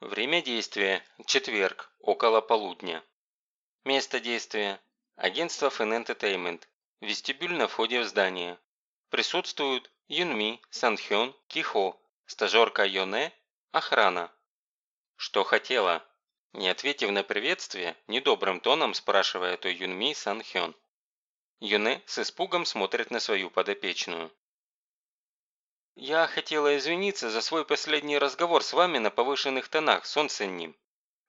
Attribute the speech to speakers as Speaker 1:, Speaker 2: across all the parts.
Speaker 1: Время действия – четверг, около полудня. Место действия – агентство Fan Entertainment, вестибюль на входе в здание. Присутствуют Юнми, Санхён, Кихо, стажерка Йоне, охрана. Что хотела? Не ответив на приветствие, недобрым тоном спрашивает у Юнми Санхён. Юне с испугом смотрит на свою подопечную. «Я хотела извиниться за свой последний разговор с вами на повышенных тонах, солнце ним»,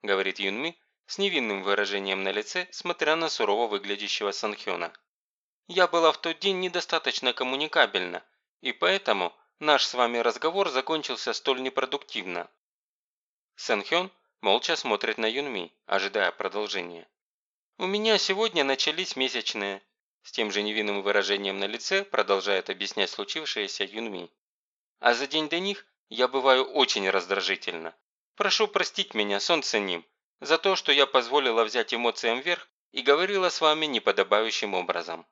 Speaker 1: говорит Юнми с невинным выражением на лице, смотря на сурово выглядящего Санхёна. «Я была в тот день недостаточно коммуникабельна, и поэтому наш с вами разговор закончился столь непродуктивно». Санхён молча смотрит на Юнми, ожидая продолжения. «У меня сегодня начались месячные», с тем же невинным выражением на лице продолжает объяснять случившееся Юнми. А за день до них я бываю очень раздражительна. Прошу простить меня, солнце ним, за то, что я позволила взять эмоциям верх и говорила с вами неподобающим образом.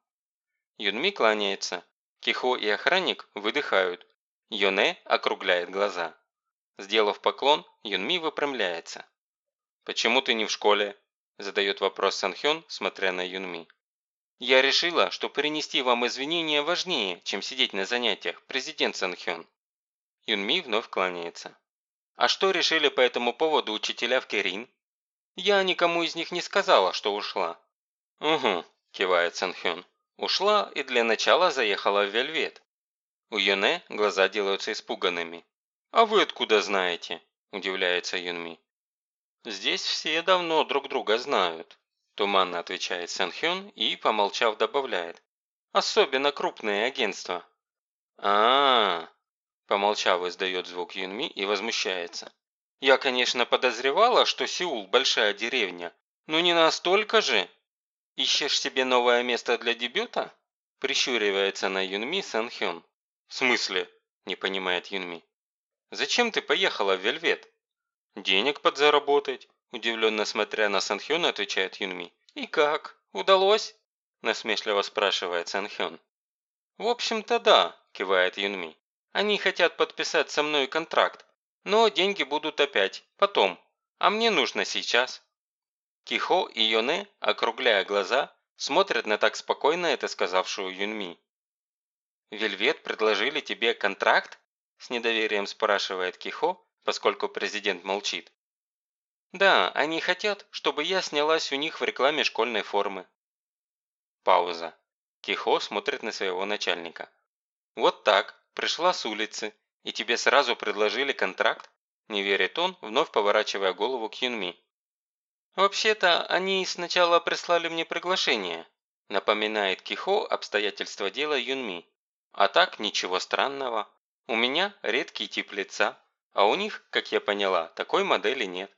Speaker 1: Юнми кланяется. Кихо и охранник выдыхают. Йоне округляет глаза. Сделав поклон, Юнми выпрямляется. «Почему ты не в школе?» – задает вопрос Санхён, смотря на Юнми. «Я решила, что принести вам извинения важнее, чем сидеть на занятиях, президент Санхён». Юнми вновь кланяется. «А что решили по этому поводу учителя в Керин?» «Я никому из них не сказала, что ушла». «Угу», – кивает Санхён. «Ушла и для начала заехала в Вельвет». У Юне глаза делаются испуганными. «А вы откуда знаете?» – удивляется Юнми. «Здесь все давно друг друга знают», – туманно отвечает Санхён и, помолчав, добавляет. «Особенно крупные агентства». «А-а-а!» Помолчав, издает звук Юнми и возмущается. «Я, конечно, подозревала, что Сеул – большая деревня, но не настолько же. Ищешь себе новое место для дебюта?» Прищуривается на Юнми Санхён. «В смысле?» – не понимает Юнми. «Зачем ты поехала в Вельвет?» «Денег подзаработать», – удивленно смотря на Санхён, отвечает Юнми. «И как? Удалось?» – насмешливо спрашивает Санхён. «В общем-то да», – кивает Юнми. Они хотят подписать со мной контракт, но деньги будут опять, потом, а мне нужно сейчас». Кихо и Йоне, округляя глаза, смотрят на так спокойно это сказавшую Юнми. «Вельвет предложили тебе контракт?» С недоверием спрашивает Кихо, поскольку президент молчит. «Да, они хотят, чтобы я снялась у них в рекламе школьной формы». Пауза. Кихо смотрит на своего начальника. «Вот так. Пришла с улицы, и тебе сразу предложили контракт?» Не верит он, вновь поворачивая голову к Юнми. «Вообще-то, они сначала прислали мне приглашение», напоминает Кихо обстоятельства дела Юнми. «А так, ничего странного. У меня редкий тип лица, а у них, как я поняла, такой модели нет.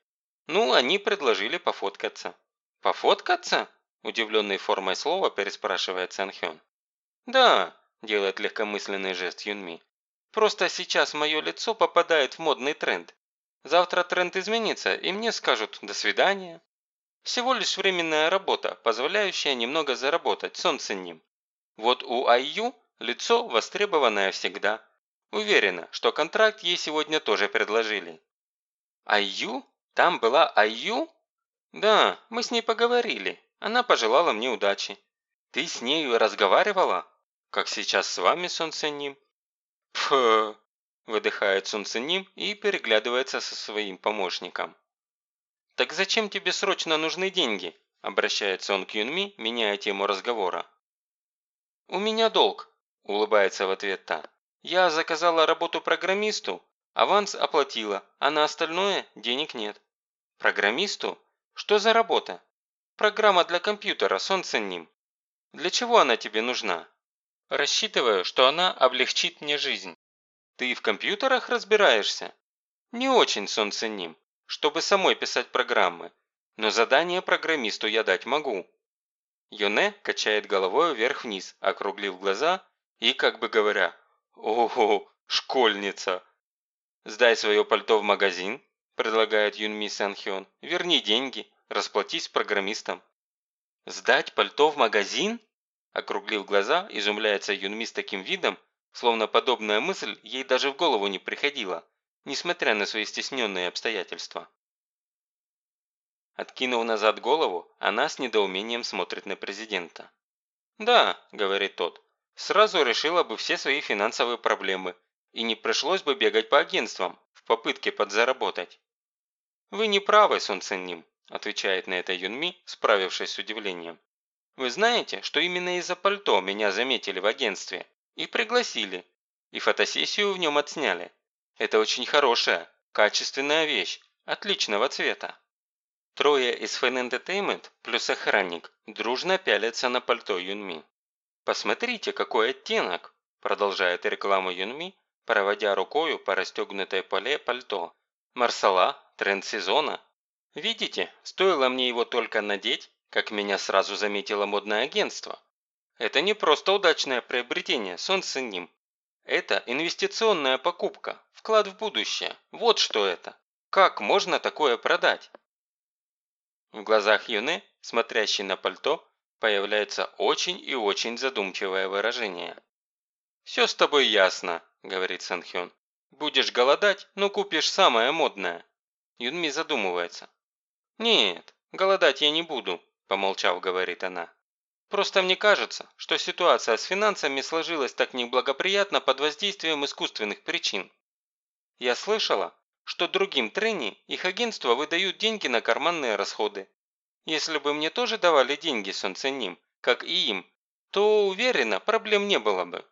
Speaker 1: Ну, они предложили пофоткаться». «Пофоткаться?» Удивленной формой слова переспрашивает Санхён. «Да, делает легкомысленный жест Юнми. Просто сейчас мое лицо попадает в модный тренд. Завтра тренд изменится, и мне скажут «до свидания». Всего лишь временная работа, позволяющая немного заработать, солнце ним. Вот у Айю лицо востребованное всегда. Уверена, что контракт ей сегодня тоже предложили. Айю? Там была Айю? Да, мы с ней поговорили. Она пожелала мне удачи. Ты с нею разговаривала? Как сейчас с вами, Солнценим?» «Пф!» – выдыхает Солнценим и переглядывается со своим помощником. «Так зачем тебе срочно нужны деньги?» – обращается он к Юнми, меняя тему разговора. «У меня долг», – улыбается в ответ та. «Я заказала работу программисту, аванс оплатила, а на остальное денег нет». «Программисту? Что за работа?» «Программа для компьютера, солнце ним. Для чего она тебе нужна?» Рассчитываю, что она облегчит мне жизнь. Ты в компьютерах разбираешься? Не очень ним, чтобы самой писать программы, но задание программисту я дать могу. Йоне качает головой вверх-вниз, округлив глаза и, как бы говоря, «Ого, школьница!» «Сдай свое пальто в магазин», – предлагает Юнми Санхён. «Верни деньги, расплатись с программистом». «Сдать пальто в магазин?» Округлив глаза, изумляется Юнми с таким видом, словно подобная мысль ей даже в голову не приходила. несмотря на свои стесненные обстоятельства. Откинув назад голову, она с недоумением смотрит на президента. «Да», – говорит тот, – «сразу решила бы все свои финансовые проблемы, и не пришлось бы бегать по агентствам в попытке подзаработать». «Вы не правы, Сон Ценним», – отвечает на это Юнми, справившись с удивлением. «Вы знаете, что именно из-за пальто меня заметили в агентстве и пригласили, и фотосессию в нем отсняли. Это очень хорошая, качественная вещь, отличного цвета. Трое из Fan Entertainment плюс охранник дружно пялятся на пальто Юнми. «Посмотрите, какой оттенок!» – продолжает рекламу Юнми, проводя рукою по расстегнутой поле пальто. «Марсала, тренд сезона. Видите, стоило мне его только надеть, как меня сразу заметило модное агентство. Это не просто удачное приобретение, солнце ним. Это инвестиционная покупка, вклад в будущее. Вот что это. Как можно такое продать? В глазах Юны, смотрящей на пальто, появляется очень и очень задумчивое выражение. «Все с тобой ясно», – говорит Санхён. «Будешь голодать, но купишь самое модное». Юнми задумывается. «Нет, голодать я не буду», – помолчав, говорит она. «Просто мне кажется, что ситуация с финансами сложилась так неблагоприятно под воздействием искусственных причин. Я слышала, что другим трени их агентства выдают деньги на карманные расходы. Если бы мне тоже давали деньги солнценим, как и им, то, уверена, проблем не было бы.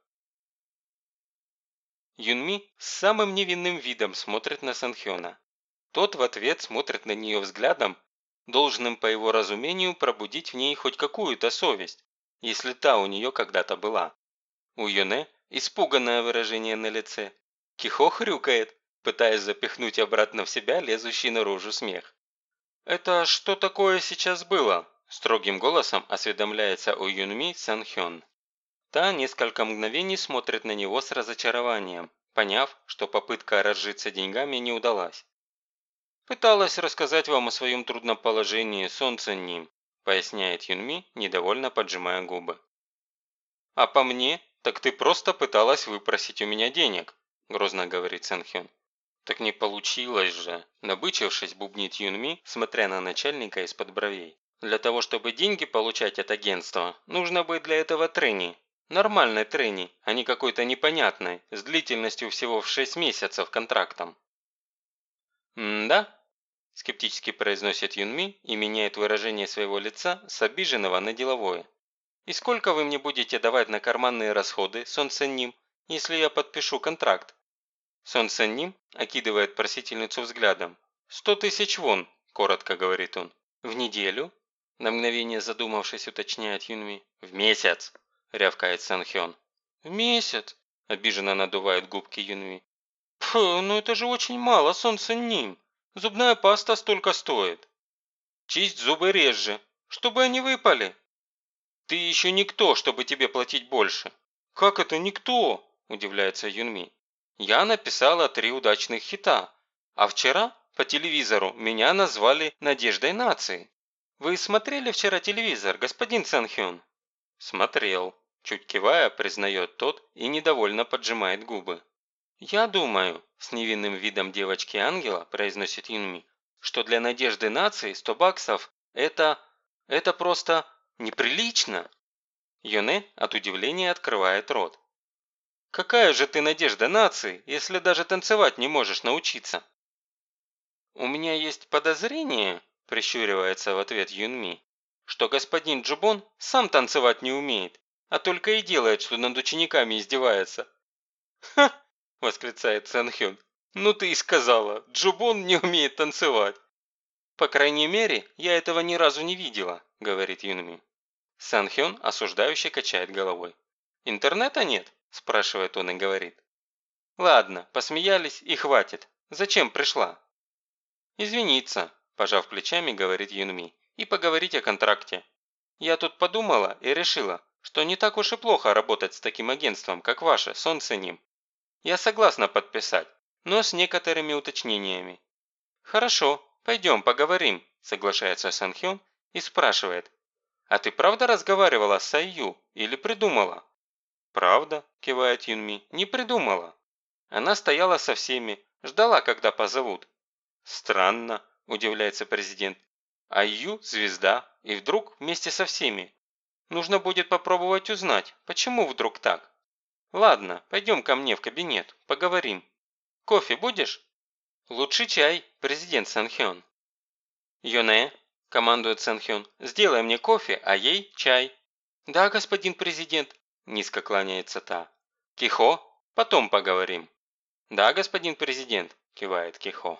Speaker 1: Юнми с самым невинным видом смотрит на Санхёна. Тот в ответ смотрит на нее взглядом, должным по его разумению пробудить в ней хоть какую-то совесть, если та у нее когда-то была. У Юне испуганное выражение на лице. Кихо хрюкает, пытаясь запихнуть обратно в себя лезущий наружу смех. «Это что такое сейчас было?» – строгим голосом осведомляется у Юнми Санхён. Та несколько мгновений смотрит на него с разочарованием, поняв, что попытка разжиться деньгами не удалась. «Пыталась рассказать вам о своем трудном положении, солнце ним», поясняет Юнми, недовольно поджимая губы. «А по мне, так ты просто пыталась выпросить у меня денег», грозно говорит Санхён. «Так не получилось же!» Набычившись, бубнит Юнми, смотря на начальника из-под бровей. «Для того, чтобы деньги получать от агентства, нужно быть для этого трени. Нормальной трени, а не какой-то непонятной, с длительностью всего в 6 месяцев контрактом». «М-да?» – скептически произносит Юнми и меняет выражение своего лица с обиженного на деловое. «И сколько вы мне будете давать на карманные расходы, Сон Сенним, если я подпишу контракт?» Сон Санним окидывает просительницу взглядом. «Сто тысяч вон», – коротко говорит он. «В неделю?» На мгновение задумавшись, уточняет Юнми. «В месяц!» – рявкает Сан Хён. «В месяц?» – обиженно надувает губки Юнми. «Фу, ну это же очень мало, Сон Санним. Зубная паста столько стоит». «Чисть зубы реже, чтобы они выпали». «Ты еще никто, чтобы тебе платить больше». «Как это никто?» – удивляется Юнми. Я написала три удачных хита, а вчера по телевизору меня назвали «Надеждой нации». Вы смотрели вчера телевизор, господин Санхён? Смотрел. Чуть кивая, признает тот и недовольно поджимает губы. «Я думаю», – с невинным видом девочки-ангела произносит Юнми, «что для надежды нации 100 баксов – это… это просто неприлично». Юне от удивления открывает рот. Какая же ты надежда нации, если даже танцевать не можешь научиться? У меня есть подозрение, прищуривается в ответ Юнми, что господин Джубон сам танцевать не умеет, а только и делает, что над учениками издевается. «Ха!» – восклицает Санхён. «Ну ты и сказала, Джубон не умеет танцевать». «По крайней мере, я этого ни разу не видела», – говорит Юнми. Санхён осуждающе качает головой. «Интернета нет?» – спрашивает он и говорит. «Ладно, посмеялись и хватит. Зачем пришла?» «Извиниться», – пожав плечами, говорит Юнми, – «и поговорить о контракте. Я тут подумала и решила, что не так уж и плохо работать с таким агентством, как ваше, Солнце Ним. Я согласна подписать, но с некоторыми уточнениями». «Хорошо, пойдем поговорим», – соглашается Санхён и спрашивает. «А ты правда разговаривала с Сайю или придумала?» «Правда», – кивает Юнми, – «не придумала». Она стояла со всеми, Ждала, когда позовут». «Странно», – удивляется президент. «А Ю – звезда, и вдруг вместе со всеми. Нужно будет попробовать узнать, почему вдруг так. Ладно, пойдем ко мне в кабинет, поговорим. Кофе будешь?» «Лучше чай, президент Санхён». «Юне», – командует Санхён, – «сделай мне кофе, а ей чай». «Да, господин президент», – низко кланяется та. «Кихо, потом поговорим». «Да, господин президент», – кивает Кихо.